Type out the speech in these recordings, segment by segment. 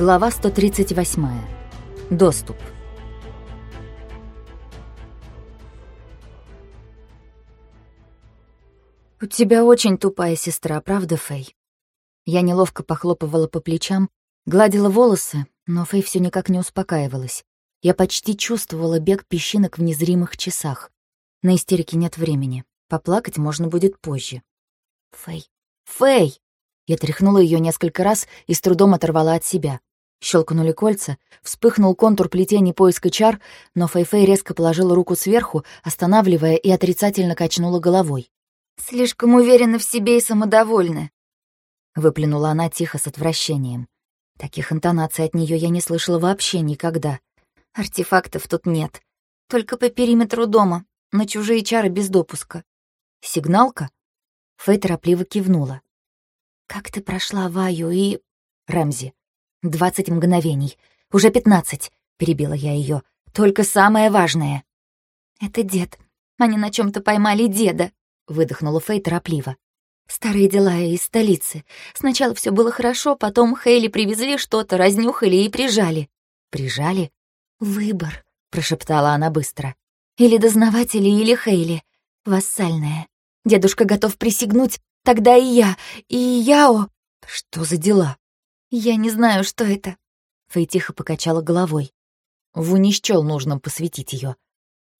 Глава 138. Доступ. «У тебя очень тупая сестра, правда, Фэй?» Я неловко похлопывала по плечам, гладила волосы, но Фэй все никак не успокаивалась. Я почти чувствовала бег песчинок в незримых часах. На истерике нет времени. Поплакать можно будет позже. «Фэй! Фэй!» Я тряхнула ее несколько раз и с трудом оторвала от себя. Щелкнули кольца, вспыхнул контур плетений поиска чар, но Фэй-Фэй резко положила руку сверху, останавливая и отрицательно качнула головой. «Слишком уверена в себе и самодовольна», — выплюнула она тихо с отвращением. Таких интонаций от нее я не слышала вообще никогда. Артефактов тут нет. Только по периметру дома, на чужие чары без допуска. Сигналка? Фэй торопливо кивнула. «Как ты прошла Ваю и...» «Рэмзи. Двадцать мгновений. Уже пятнадцать», — перебила я ее. «Только самое важное». «Это дед. Они на чем то поймали деда», — выдохнула Фэй торопливо. «Старые дела из столицы. Сначала все было хорошо, потом Хейли привезли что-то, разнюхали и прижали». «Прижали?» «Выбор», — прошептала она быстро. «Или дознаватели, или Хейли. Вассальная. Дедушка готов присягнуть, Тогда и я, и Яо... Что за дела? Я не знаю, что это. Фэй тихо покачала головой. Ву не счёл нужным посвятить ее.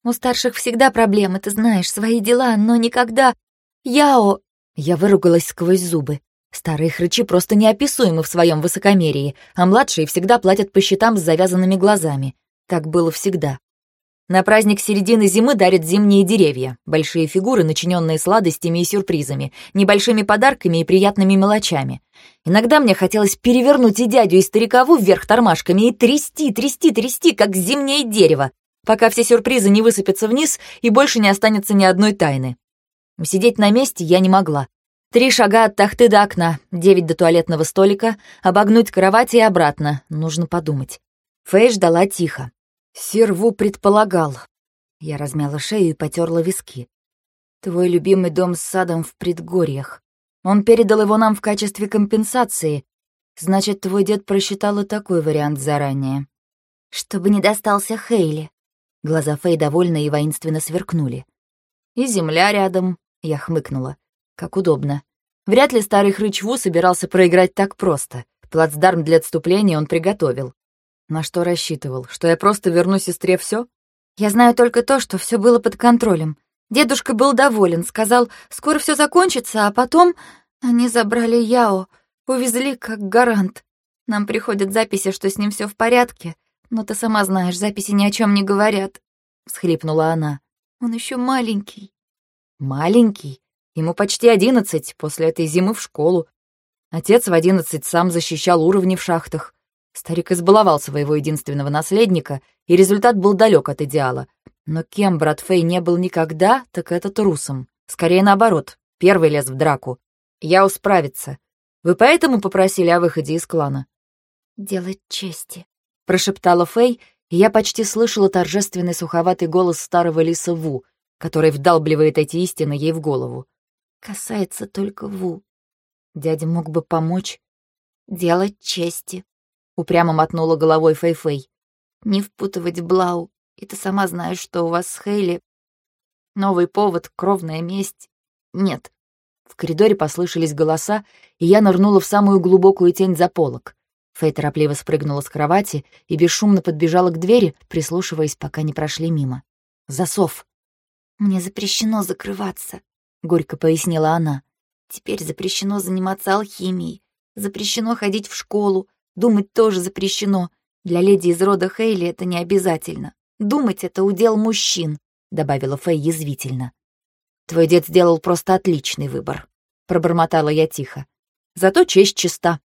У старших всегда проблемы, ты знаешь, свои дела, но никогда... Яо... Я выругалась сквозь зубы. Старые хрычи просто неописуемы в своем высокомерии, а младшие всегда платят по счетам с завязанными глазами. Так было всегда. На праздник середины зимы дарят зимние деревья, большие фигуры, начиненные сладостями и сюрпризами, небольшими подарками и приятными мелочами. Иногда мне хотелось перевернуть и дядю, и старикову вверх тормашками и трясти, трясти, трясти, как зимнее дерево, пока все сюрпризы не высыпятся вниз и больше не останется ни одной тайны. Сидеть на месте я не могла. Три шага от тахты до окна, девять до туалетного столика, обогнуть кровать и обратно. Нужно подумать. Фэй ждала тихо. Серву предполагал. Я размяла шею и потерла виски. Твой любимый дом с садом в предгорьях. Он передал его нам в качестве компенсации. Значит, твой дед просчитал и такой вариант заранее. Чтобы не достался Хейли. Глаза Фэй довольно и воинственно сверкнули. И земля рядом, я хмыкнула. Как удобно. Вряд ли старый хрыч Ву собирался проиграть так просто. Плацдарм для отступления он приготовил. На что рассчитывал? Что я просто верну сестре все? Я знаю только то, что все было под контролем. Дедушка был доволен, сказал, скоро все закончится, а потом они забрали Яо, увезли как гарант. Нам приходят записи, что с ним все в порядке, но ты сама знаешь, записи ни о чем не говорят. Всхлипнула она. Он еще маленький. Маленький? Ему почти одиннадцать, после этой зимы в школу. Отец в одиннадцать сам защищал уровни в шахтах. Старик избаловал своего единственного наследника, и результат был далек от идеала. Но кем брат Фэй не был никогда, так это трусом. Скорее наоборот, первый лез в драку. Я усправиться. Вы поэтому попросили о выходе из клана? «Делать чести», — прошептала Фэй, и я почти слышала торжественный суховатый голос старого лиса Ву, который вдалбливает эти истины ей в голову. «Касается только Ву. Дядя мог бы помочь. Делать чести», упрямо мотнула головой Фэй-Фэй. «Не впутывать Блау, и ты сама знаешь, что у вас с Хейли новый повод, кровная месть. Нет». В коридоре послышались голоса, и я нырнула в самую глубокую тень за полок. Фэй торопливо спрыгнула с кровати и бесшумно подбежала к двери, прислушиваясь, пока не прошли мимо. «Засов!» «Мне запрещено закрываться», — горько пояснила она. «Теперь запрещено заниматься алхимией, запрещено ходить в школу, Думать тоже запрещено. Для леди из рода Хейли это не обязательно. Думать — это удел мужчин», — добавила Фэй язвительно. «Твой дед сделал просто отличный выбор», — пробормотала я тихо. «Зато честь чиста».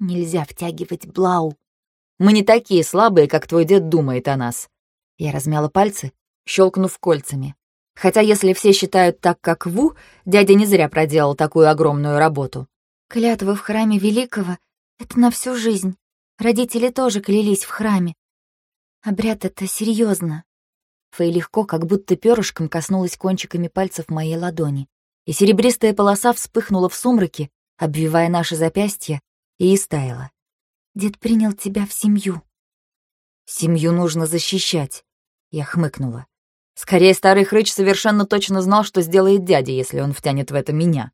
«Нельзя втягивать Блау». «Мы не такие слабые, как твой дед думает о нас». Я размяла пальцы, щелкнув кольцами. Хотя если все считают так, как Ву, дядя не зря проделал такую огромную работу. Клятва в храме Великого это на всю жизнь. Родители тоже клялись в храме. Обряд это серьезно. Фэй легко, как будто перышком коснулась кончиками пальцев моей ладони, и серебристая полоса вспыхнула в сумраке, обвивая наши запястья, и истаяла. Дед принял тебя в семью». «Семью нужно защищать», — я хмыкнула. Скорее, старый хрыч совершенно точно знал, что сделает дядя, если он втянет в это меня.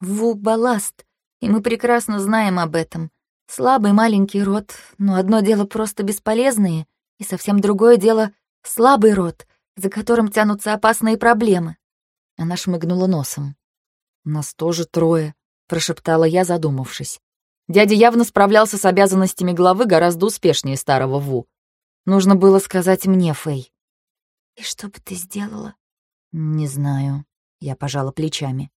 «Ву — балласт, и мы прекрасно знаем об этом. Слабый маленький род, но одно дело просто бесполезные, и совсем другое дело — слабый род, за которым тянутся опасные проблемы». Она шмыгнула носом. «Нас тоже трое», — прошептала я, задумавшись. Дядя явно справлялся с обязанностями главы гораздо успешнее старого Ву. Нужно было сказать мне, Фэй. «И что бы ты сделала?» «Не знаю», — я пожала плечами.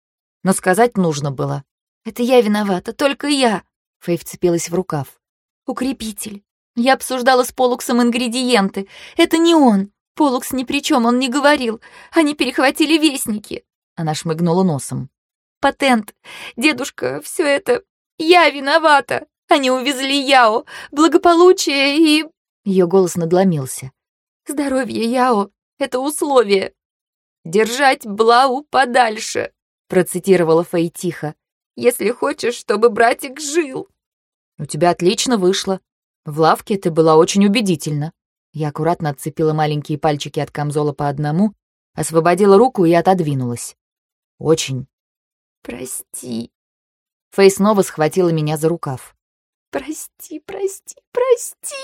«Но сказать нужно было». «Это я виновата, только я!» Фэй вцепилась в рукав. «Укрепитель. Я обсуждала с Полуксом ингредиенты. Это не он. Полукс ни при чем, он не говорил. Они перехватили вестники». Она шмыгнула носом. «Патент. Дедушка, все это... Я виновата. Они увезли Яо. Благополучие и...» Ее голос надломился. «Здоровье Яо это условие. «Держать Блау подальше», — процитировала Фэй тихо. «Если хочешь, чтобы братик жил». «У тебя отлично вышло. В лавке ты была очень убедительна». Я аккуратно отцепила маленькие пальчики от камзола по одному, освободила руку и отодвинулась. «Очень». «Прости». Фэй снова схватила меня за рукав. «Прости, прости, прости».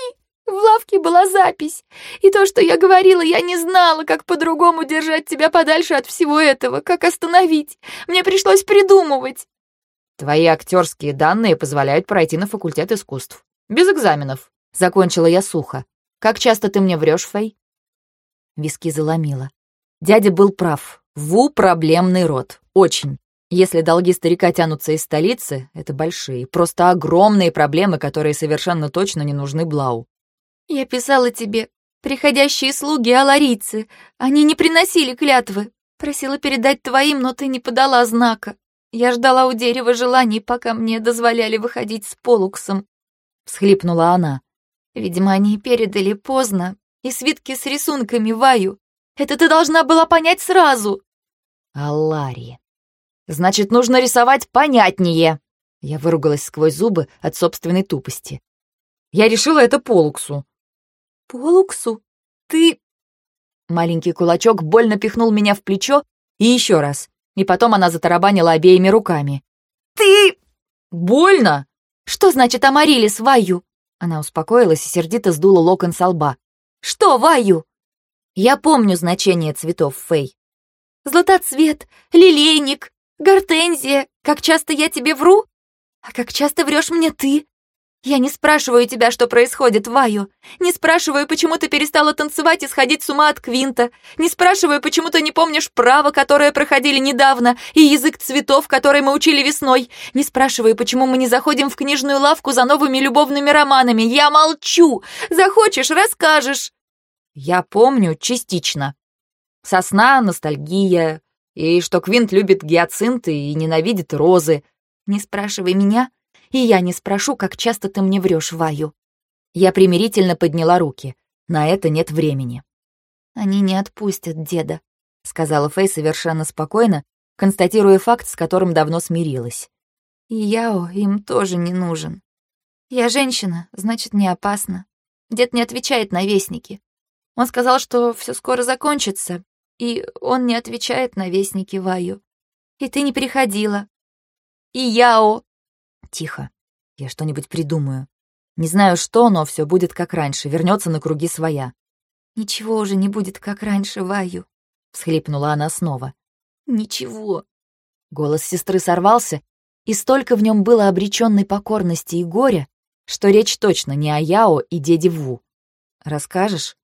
В лавке была запись. И то, что я говорила, я не знала, как по-другому держать тебя подальше от всего этого, как остановить. Мне пришлось придумывать. Твои актерские данные позволяют пройти на факультет искусств. Без экзаменов. Закончила я сухо. Как часто ты мне врешь, Фэй? Виски заломила. Дядя был прав. Ву — проблемный род. Очень. Если долги старика тянутся из столицы, это большие, просто огромные проблемы, которые совершенно точно не нужны Блау. «Я писала тебе. Приходящие слуги аларийцы. Они не приносили клятвы. Просила передать твоим, но ты не подала знака. Я ждала у дерева желаний, пока мне дозволяли выходить с полуксом». Всхлипнула она. «Видимо, они передали поздно. И свитки с рисунками Ваю. Это ты должна была понять сразу». «Алария. Значит, нужно рисовать понятнее». Я выругалась сквозь зубы от собственной тупости. Я решила это Полуксу. «Полуксу? Ты...» Маленький кулачок больно пихнул меня в плечо и еще раз. И потом она затарабанила обеими руками. «Ты...» «Больно?» «Что значит Амарилис, Ваю?» Она успокоилась и сердито сдула локон со лба. «Что, Ваю?» «Я помню значение цветов, Фэй». «Златоцвет, лилейник, гортензия. Как часто я тебе вру? А как часто врешь мне ты? «Я не спрашиваю тебя, что происходит, Ваю. Не спрашиваю, почему ты перестала танцевать и сходить с ума от Квинта. Не спрашиваю, почему ты не помнишь право, которое проходили недавно, и язык цветов, который мы учили весной. Не спрашиваю, почему мы не заходим в книжную лавку за новыми любовными романами. Я молчу. Захочешь, расскажешь». «Я помню частично. Сосна, ностальгия, и что Квинт любит гиацинты и ненавидит розы. Не спрашивай меня, и я не спрошу, как часто ты мне врешь, Ваю». Я примирительно подняла руки. На это нет времени. «Они не отпустят деда», — сказала Фэй совершенно спокойно, констатируя факт, с которым давно смирилась. «И Яо им тоже не нужен. Я женщина, значит, не опасно. Дед не отвечает на вестники. Он сказал, что все скоро закончится, и он не отвечает на вестники Ваю. И ты не приходила. И Яо Тихо. Я что-нибудь придумаю. Не знаю что, но все будет как раньше, вернется на круги своя. Ничего уже не будет как раньше, Ваю, всхлипнула она снова. Ничего. Голос сестры сорвался, и столько в нем было обреченной покорности и горя, что речь точно не о Яо и деде Ву. Расскажешь?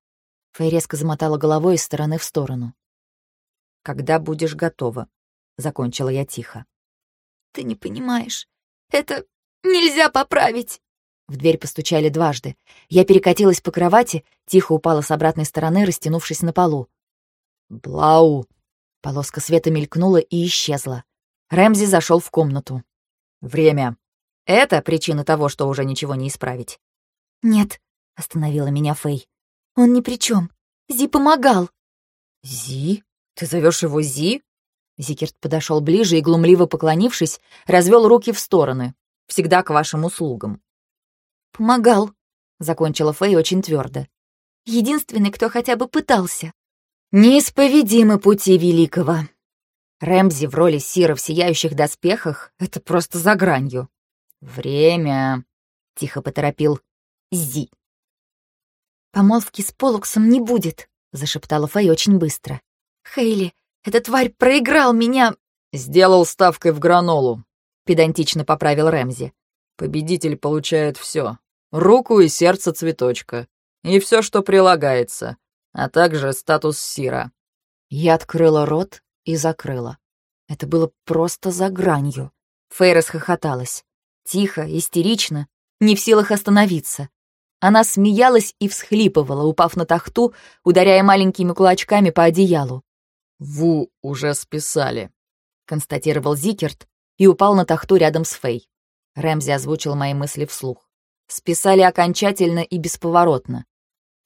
Фэй резко замотала головой из стороны в сторону. «Когда будешь готова», — закончила я тихо. «Ты не понимаешь. Это нельзя поправить!» В дверь постучали дважды. Я перекатилась по кровати, тихо упала с обратной стороны, растянувшись на полу. «Блау!» Полоска света мелькнула и исчезла. Рэмзи зашел в комнату. «Время. Это причина того, что уже ничего не исправить?» «Нет», — остановила меня Фэй. «Он ни при чем. Зи помогал». «Зи? Ты зовешь его Зи?» Зикерт подошел ближе и, глумливо поклонившись, развел руки в стороны. «Всегда к вашим услугам». помогал», — закончила Фэй очень твердо. «Единственный, кто хотя бы пытался». «Неисповедимы пути великого». Рэмзи в роли Сира в сияющих доспехах — это просто за гранью. «Время», — тихо поторопил Зи. «Помолвки с Полуксом не будет», — зашептала Фэй очень быстро. «Хейли, эта тварь проиграл меня...» «Сделал ставкой в гранолу», — педантично поправил Рэмзи. «Победитель получает все: Руку и сердце цветочка. И все, что прилагается. А также статус Сира». Я открыла рот и закрыла. Это было просто за гранью. Фэй расхохоталась. Тихо, истерично, не в силах остановиться. Она смеялась и всхлипывала, упав на тахту, ударяя маленькими кулачками по одеялу. «Ву уже списали», — констатировал Зикерт и упал на тахту рядом с Фэй. Рэмзи озвучил мои мысли вслух. Списали окончательно и бесповоротно.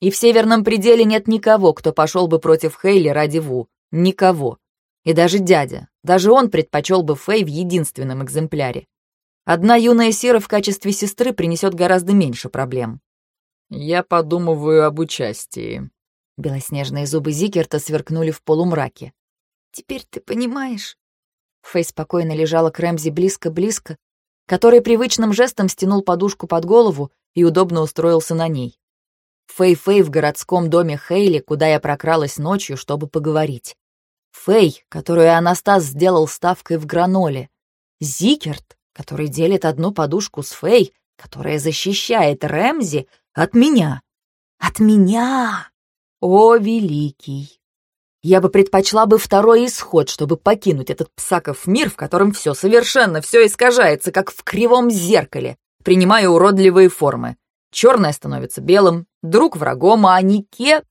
И в Северном пределе нет никого, кто пошел бы против Хейли ради Ву. Никого. И даже дядя. Даже он предпочел бы Фэй в единственном экземпляре. Одна юная Сера в качестве сестры принесет гораздо меньше проблем. «Я подумываю об участии». Белоснежные зубы Зикерта сверкнули в полумраке. «Теперь ты понимаешь?» Фэй спокойно лежала к Рэмзи близко-близко, который привычным жестом стянул подушку под голову и удобно устроился на ней. Фэй-Фэй в городском доме Хейли, куда я прокралась ночью, чтобы поговорить. Фэй, которую Анастас сделал ставкой в граноле. Зикерт, который делит одну подушку с Фэй, которая защищает Рэмзи от меня. От меня! О, великий! Я бы предпочла бы второй исход, чтобы покинуть этот псаков мир, в котором все совершенно, все искажается, как в кривом зеркале, принимая уродливые формы. Черное становится белым, друг врагом, а Нике...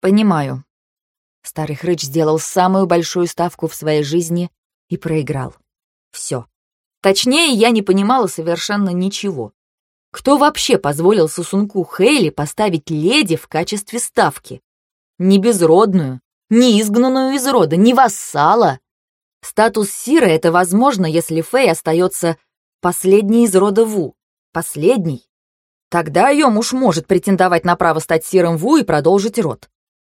Понимаю. Старый хрыч сделал самую большую ставку в своей жизни и проиграл. Все. Точнее, я не понимала совершенно ничего. Кто вообще позволил сосунку Хейли поставить леди в качестве ставки? Не безродную, не изгнанную из рода, не вассала. Статус Сира — это возможно, если Фэй остается последней из рода Ву. Последний. Тогда ее муж может претендовать на право стать Сиром Ву и продолжить род.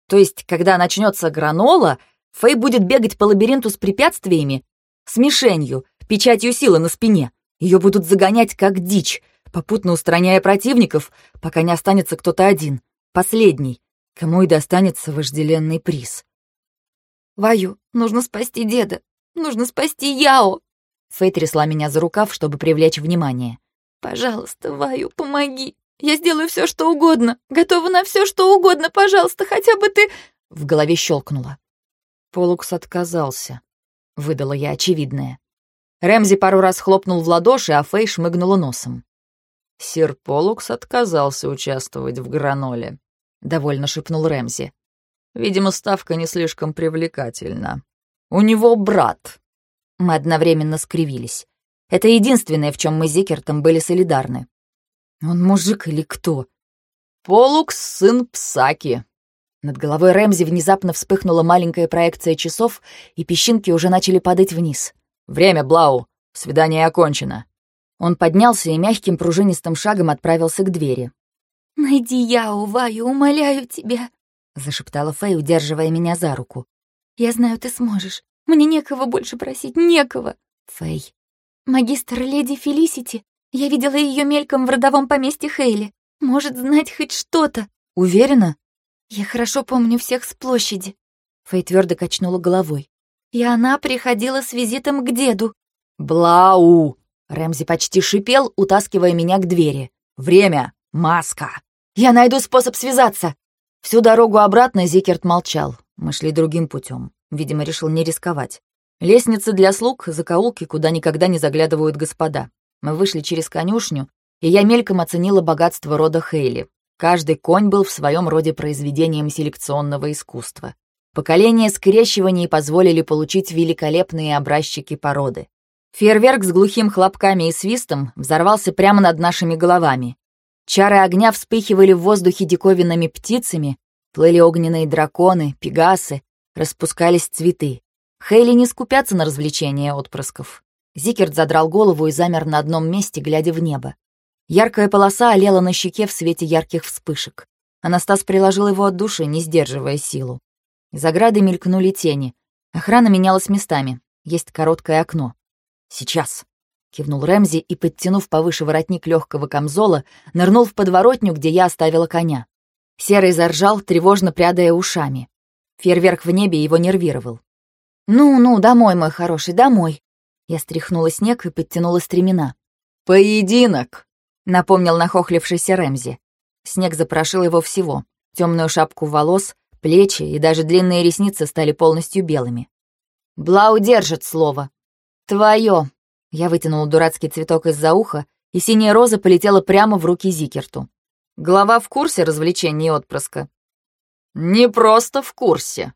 То есть, когда начнется гранола, Фэй будет бегать по лабиринту с препятствиями, с мишенью, печатью силы на спине. Ее будут загонять как дичь, попутно устраняя противников, пока не останется кто-то один, последний, кому и достанется вожделенный приз. «Ваю, нужно спасти деда! Нужно спасти Яо!» Фэй трясла меня за рукав, чтобы привлечь внимание. «Пожалуйста, Ваю, помоги! Я сделаю все, что угодно! Готова на все, что угодно! Пожалуйста, хотя бы ты...» В голове щелкнуло. Полукс отказался. Выдала я очевидное. Рэмзи пару раз хлопнул в ладоши, а Фэй шмыгнула носом. «Сир Полукс отказался участвовать в граноле», — довольно шепнул Рэмзи. «Видимо, ставка не слишком привлекательна. У него брат». Мы одновременно скривились. Это единственное, в чем мы с Зикертом были солидарны. Он мужик или кто? Полукс — сын Псаки. Над головой Рэмзи внезапно вспыхнула маленькая проекция часов, и песчинки уже начали падать вниз. «Время, Блау! Свидание окончено!» Он поднялся и мягким пружинистым шагом отправился к двери. «Найди Яо, Ваю, умоляю тебя», — зашептала Фэй, удерживая меня за руку. «Я знаю, ты сможешь. Мне некого больше просить, некого». «Фэй». «Магистр леди Фелисити. Я видела ее мельком в родовом поместье Хейли. Может знать хоть что-то». «Уверена?» «Я хорошо помню всех с площади». Фэй твердо качнула головой. «И она приходила с визитом к деду». «Блау!» Рэмзи почти шипел, утаскивая меня к двери. «Время! Маска! Я найду способ связаться!» Всю дорогу обратно Зикерт молчал. Мы шли другим путем. Видимо, решил не рисковать. Лестницы для слуг — закоулки, куда никогда не заглядывают господа. Мы вышли через конюшню, и я мельком оценила богатство рода Хейли. Каждый конь был в своем роде произведением селекционного искусства. Поколения скрещиваний позволили получить великолепные образчики породы. Фейерверк с глухим хлопками и свистом взорвался прямо над нашими головами. Чары огня вспыхивали в воздухе диковинными птицами, плыли огненные драконы, пегасы, распускались цветы. Хейли не скупятся на развлечения отпрысков. Зикерт задрал голову и замер на одном месте, глядя в небо. Яркая полоса олела на щеке в свете ярких вспышек. Анастас приложил его от души, не сдерживая силу. Из ограды мелькнули тени. Охрана менялась местами. Есть короткое окно. «Сейчас», — кивнул Рэмзи и, подтянув повыше воротник легкого камзола, нырнул в подворотню, где я оставила коня. Серый заржал, тревожно прядая ушами. Фейерверк в небе его нервировал. «Ну-ну, домой, мой хороший, домой!» Я стряхнула снег и подтянула стремена. «Поединок!» — напомнил нахохлившийся Рэмзи. Снег запрошил его всего. Темную шапку волос, плечи и даже длинные ресницы стали полностью белыми. «Блау держит слово. Твое!» Я вытянула дурацкий цветок из-за уха, и синяя роза полетела прямо в руки Зикерту. Глава в курсе развлечений отпрыска?» «Не просто в курсе».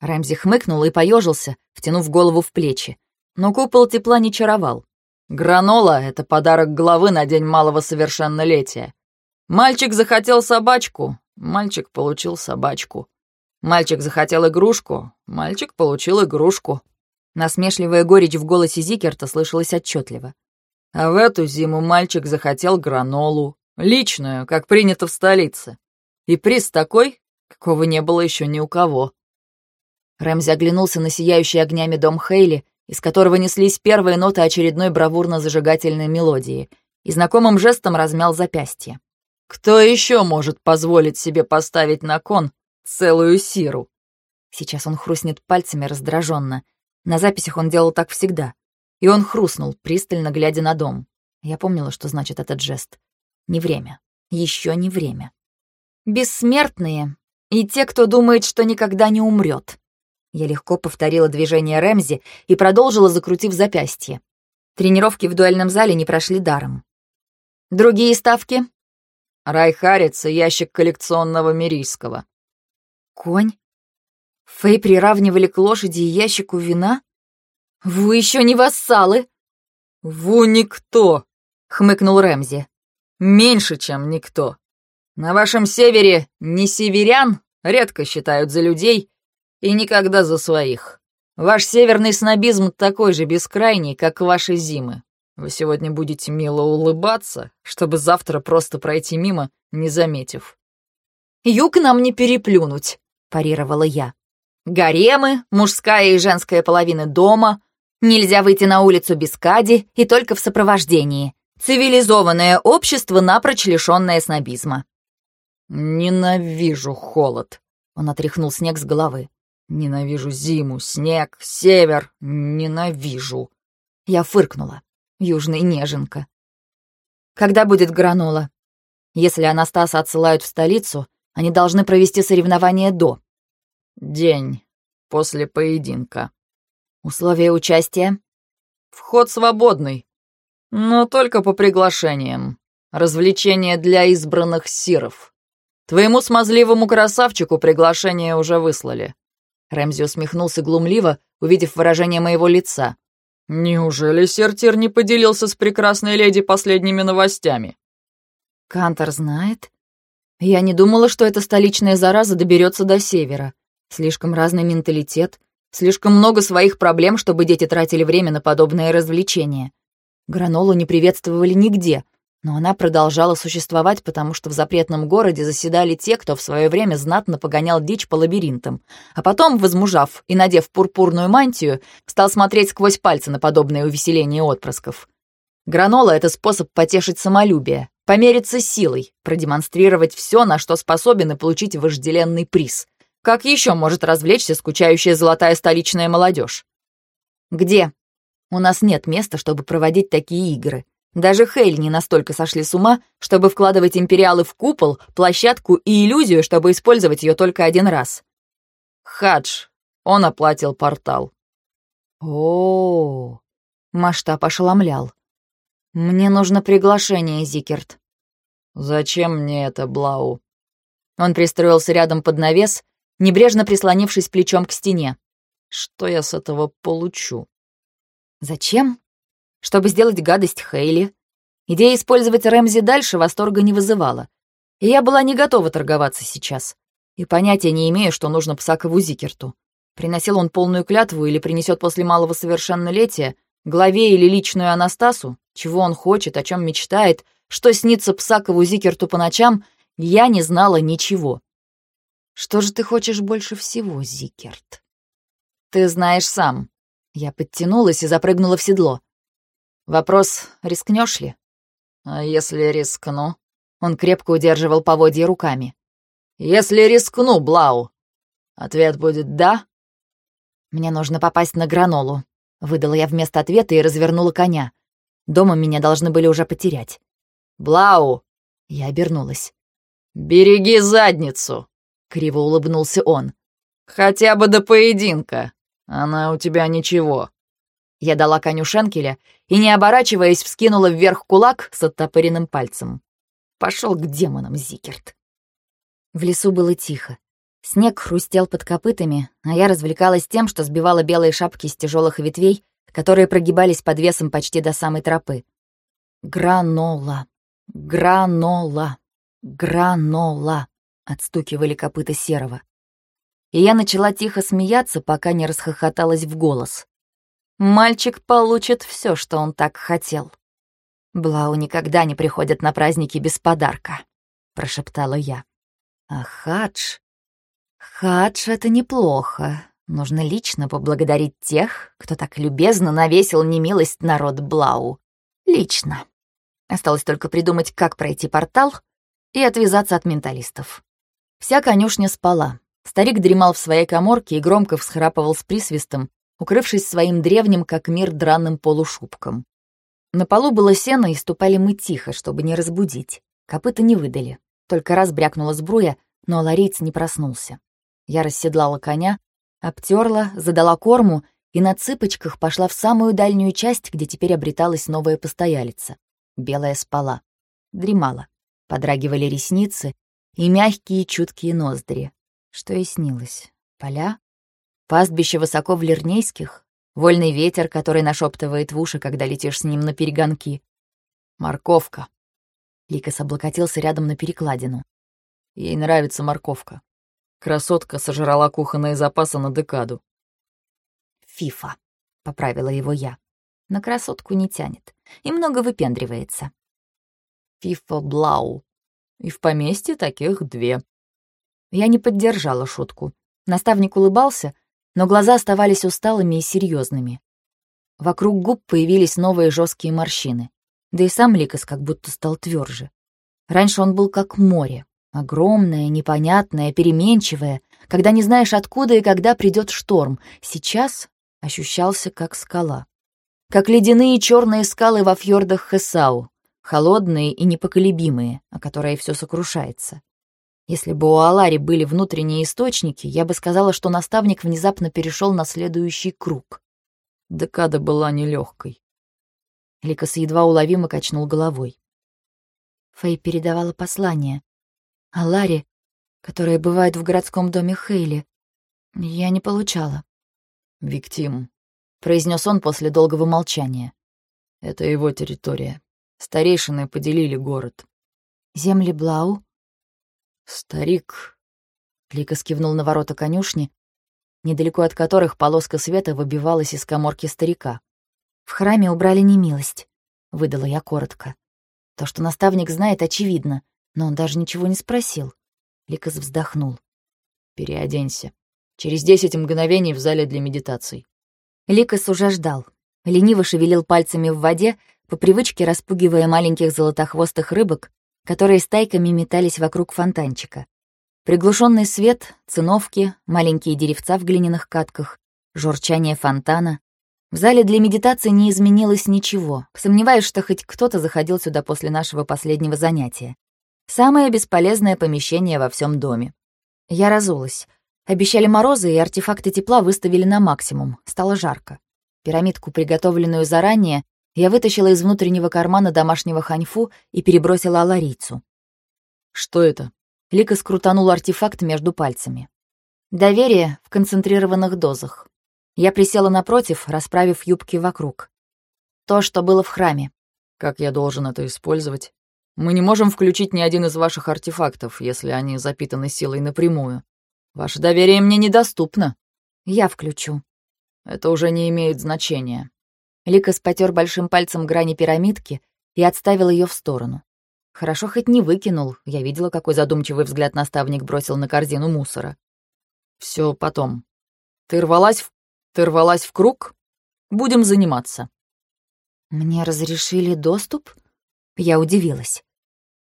Рэмзи хмыкнул и поежился, втянув голову в плечи. Но купол тепла не чаровал. «Гранола — это подарок главы на день малого совершеннолетия. Мальчик захотел собачку, мальчик получил собачку. Мальчик захотел игрушку, мальчик получил игрушку». Насмешливая горечь в голосе Зикерта слышалась отчетливо. «А в эту зиму мальчик захотел гранолу, Личную, как принято в столице. И приз такой, какого не было еще ни у кого. Рэмзи оглянулся на сияющий огнями дом Хейли, из которого неслись первые ноты очередной бравурно-зажигательной мелодии, и знакомым жестом размял запястье. «Кто еще может позволить себе поставить на кон целую сиру?» Сейчас он хрустнет пальцами раздраженно. На записях он делал так всегда. И он хрустнул, пристально глядя на дом. Я помнила, что значит этот жест. Не время. Еще не время. Бессмертные и те, кто думает, что никогда не умрет. Я легко повторила движение Рэмзи и продолжила, закрутив запястье. Тренировки в дуэльном зале не прошли даром. Другие ставки? Райхарец и ящик коллекционного мирийского. Конь? Фэй приравнивали к лошади и ящику вина? Вы еще не вассалы? Ву никто, хмыкнул Рэмзи. Меньше, чем никто. На вашем севере не северян редко считают за людей и никогда за своих. Ваш северный снобизм такой же бескрайний, как ваши зимы. Вы сегодня будете мило улыбаться, чтобы завтра просто пройти мимо, не заметив. «Юг нам не переплюнуть», — парировала я. «Гаремы, мужская и женская половины дома. Нельзя выйти на улицу без кади и только в сопровождении. Цивилизованное общество, напрочь лишённое снобизма. «Ненавижу холод», — он отряхнул снег с головы. «Ненавижу зиму, снег, север, ненавижу». Я фыркнула. Южный неженка. Когда будет гранола? Если Анастаса отсылают в столицу, они должны провести соревнования до. День после поединка. Условия участия? Вход свободный. Но только по приглашениям. Развлечение для избранных сиров. Твоему смазливому красавчику приглашение уже выслали». Рэмзи усмехнулся глумливо, увидев выражение моего лица. «Неужели Сертир не поделился с прекрасной леди последними новостями?» «Кантор знает?» «Я не думала, что эта столичная зараза доберется до севера. Слишком разный менталитет, слишком много своих проблем, чтобы дети тратили время на подобное развлечение. Гранолу не приветствовали нигде, но она продолжала существовать, потому что в запретном городе заседали те, кто в свое время знатно погонял дичь по лабиринтам, а потом, возмужав и надев пурпурную мантию, стал смотреть сквозь пальцы на подобное увеселение отпрысков. Гранола — это способ потешить самолюбие, помериться силой, продемонстрировать все, на что способен, и получить вожделенный приз. Как еще может развлечься скучающая золотая столичная молодежь? «Где?» У нас нет места, чтобы проводить такие игры. Даже Хейли не настолько сошли с ума, чтобы вкладывать империалы в купол, площадку и иллюзию, чтобы использовать ее только один раз. Хадж. Он оплатил портал. О, -о, -о. масштаб ошеломлял. Мне нужно приглашение, Зикерт. Зачем мне это, Блау? Он пристроился рядом под навес, небрежно прислонившись плечом к стене. Что я с этого получу? Зачем? Чтобы сделать гадость Хейли. Идея использовать Рэмзи дальше восторга не вызывала. И я была не готова торговаться сейчас. И понятия не имею, что нужно Псакову Зикерту. Приносил он полную клятву или принесет после малого совершеннолетия, главе или личную Анастасу, чего он хочет, о чем мечтает, что снится Псакову Зикерту по ночам, я не знала ничего. Что же ты хочешь больше всего, Зикерт? Ты знаешь сам. Я подтянулась и запрыгнула в седло. Вопрос, рискнешь ли? А если рискну? Он крепко удерживал поводья руками. Если рискну, Блау, ответ будет «да». Мне нужно попасть на гранолу. Выдала я вместо ответа и развернула коня. Дома меня должны были уже потерять. «Блау!» Я обернулась. «Береги задницу!» — криво улыбнулся он. «Хотя бы до поединка. Она у тебя ничего». Я дала коню шенкеля и, не оборачиваясь, вскинула вверх кулак с оттопыренным пальцем. Пошел к демонам, Зикерт. В лесу было тихо. Снег хрустел под копытами, а я развлекалась тем, что сбивала белые шапки с тяжелых ветвей, которые прогибались под весом почти до самой тропы. Гранола, гранола, гранола, отстукивали копыта серого. И я начала тихо смеяться, пока не расхохоталась в голос. Мальчик получит все, что он так хотел. Блау никогда не приходят на праздники без подарка, прошептала я. А Хадж... Хадж — это неплохо. Нужно лично поблагодарить тех, кто так любезно навесил немилость народ Блау. Лично. Осталось только придумать, как пройти портал и отвязаться от менталистов. Вся конюшня спала. Старик дремал в своей коморке и громко всхрапывал с присвистом, укрывшись своим древним, как мир, драным полушубком. На полу было сено, и ступали мы тихо, чтобы не разбудить. Копыта не выдали. Только раз брякнула сбруя, но лариц не проснулся. Я расседлала коня, обтерла, задала корму и на цыпочках пошла в самую дальнюю часть, где теперь обреталась новая постоялица. Белая спала. Дремала. Подрагивали ресницы и мягкие чуткие ноздри. Что и снилось. Поля, Пастбище высоко в Лернейских, вольный ветер, который нашептывает в уши, когда летишь с ним на перегонки. Морковка. Ликас облокотился рядом на перекладину. Ей нравится морковка. Красотка сожрала кухонные запасы на декаду. «Фифа», — поправила его я. На красотку не тянет и много выпендривается. «Фифа Блау. И в поместье таких две». Я не поддержала шутку. Наставник улыбался, но глаза оставались усталыми и серьезными. Вокруг губ появились новые жесткие морщины, да и сам Ликас как будто стал тверже. Раньше он был как море, огромное, непонятное, переменчивое, когда не знаешь, откуда и когда придет шторм. Сейчас ощущался как скала. Как ледяные черные скалы во фьордах Хесау, холодные и непоколебимые, о которые все сокрушается. Если бы у Алари были внутренние источники, я бы сказала, что наставник внезапно перешел на следующий круг. Декада была нелегкой. Ликас едва уловимо качнул головой. Фэй передавала послание. Алари, которое бывает в городском доме Хейли, я не получала. «Виктим», — произнес он после долгого молчания. «Это его территория. Старейшины поделили город». «Земли Блау?» «Старик...» Лика скивнул на ворота конюшни, недалеко от которых полоска света выбивалась из коморки старика. «В храме убрали немилость», — выдала я коротко. То, что наставник знает, очевидно, но он даже ничего не спросил. Ликас вздохнул. «Переоденься. Через десять мгновений в зале для медитаций». Ликас уже ждал. Лениво шевелил пальцами в воде, по привычке распугивая маленьких золотохвостых рыбок, которые стайками метались вокруг фонтанчика. Приглушенный свет, циновки, маленькие деревца в глиняных катках, журчание фонтана. В зале для медитации не изменилось ничего. Сомневаюсь, что хоть кто-то заходил сюда после нашего последнего занятия. Самое бесполезное помещение во всем доме. Я разулась. Обещали морозы, и артефакты тепла выставили на максимум. Стало жарко. Пирамидку, приготовленную заранее, я вытащила из внутреннего кармана домашнего ханьфу и перебросила аларийцу. «Что это?» Лика скрутанул артефакт между пальцами. «Доверие в концентрированных дозах». Я присела напротив, расправив юбки вокруг. То, что было в храме. «Как я должен это использовать?» «Мы не можем включить ни один из ваших артефактов, если они запитаны силой напрямую. Ваше доверие мне недоступно». «Я включу». «Это уже не имеет значения», Ликас потер большим пальцем грани пирамидки и отставил ее в сторону. Хорошо хоть не выкинул. Я видела, какой задумчивый взгляд наставник бросил на корзину мусора. Все потом. Ты рвалась в... Ты рвалась в круг? Будем заниматься. Мне разрешили доступ? Я удивилась.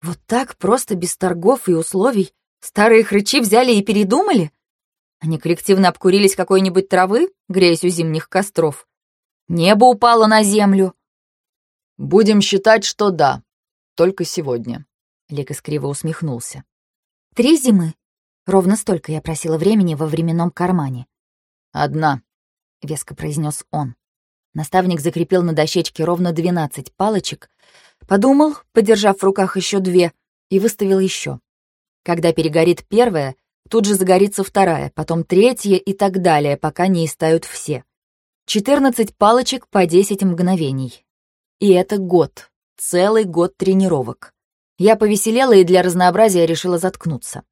Вот так, просто без торгов и условий, старые хрычи взяли и передумали? Они коллективно обкурились какой-нибудь травы, греясь у зимних костров? Небо упало на землю? Будем считать, что да. Только сегодня. Лик искриво усмехнулся. Три зимы? Ровно столько я просила времени во временном кармане. Одна, веско произнес он. Наставник закрепил на дощечке ровно двенадцать палочек, подумал, подержав в руках еще две, и выставил еще. Когда перегорит первая, тут же загорится вторая, потом третья и так далее, пока не истают все. Четырнадцать палочек по десять мгновений. И это год. Целый год тренировок. Я повеселела и для разнообразия решила заткнуться.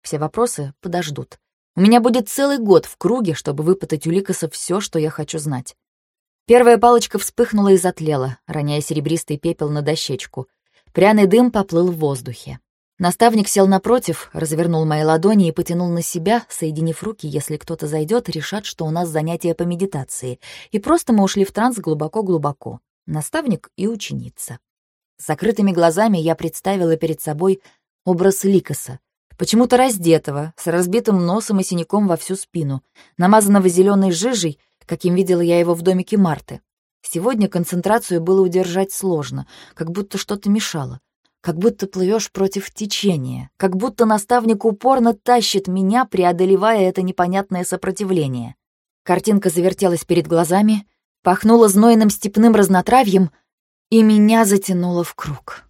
Все вопросы подождут. У меня будет целый год в круге, чтобы выпытать у Ликаса все, что я хочу знать. Первая палочка вспыхнула и затлела, роняя серебристый пепел на дощечку. Пряный дым поплыл в воздухе. Наставник сел напротив, развернул мои ладони и потянул на себя, соединив руки, если кто-то зайдет, решат, что у нас занятие по медитации. И просто мы ушли в транс глубоко-глубоко наставник и ученица. С закрытыми глазами я представила перед собой образ Ликоса, почему-то раздетого, с разбитым носом и синяком во всю спину, намазанного зеленой жижей, каким видела я его в домике Марты. Сегодня концентрацию было удержать сложно, как будто что-то мешало, как будто плывешь против течения, как будто наставник упорно тащит меня, преодолевая это непонятное сопротивление. Картинка завертелась перед глазами, пахнуло знойным степным разнотравьем, и меня затянуло в круг.